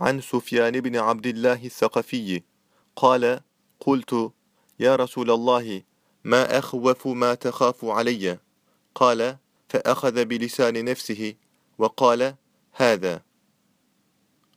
عن سفيان بن عبد الله الثقفي. قال قلت يا رسول الله ما أخوف ما تخاف علي؟ قال فأخذ بلسان نفسه وقال هذا.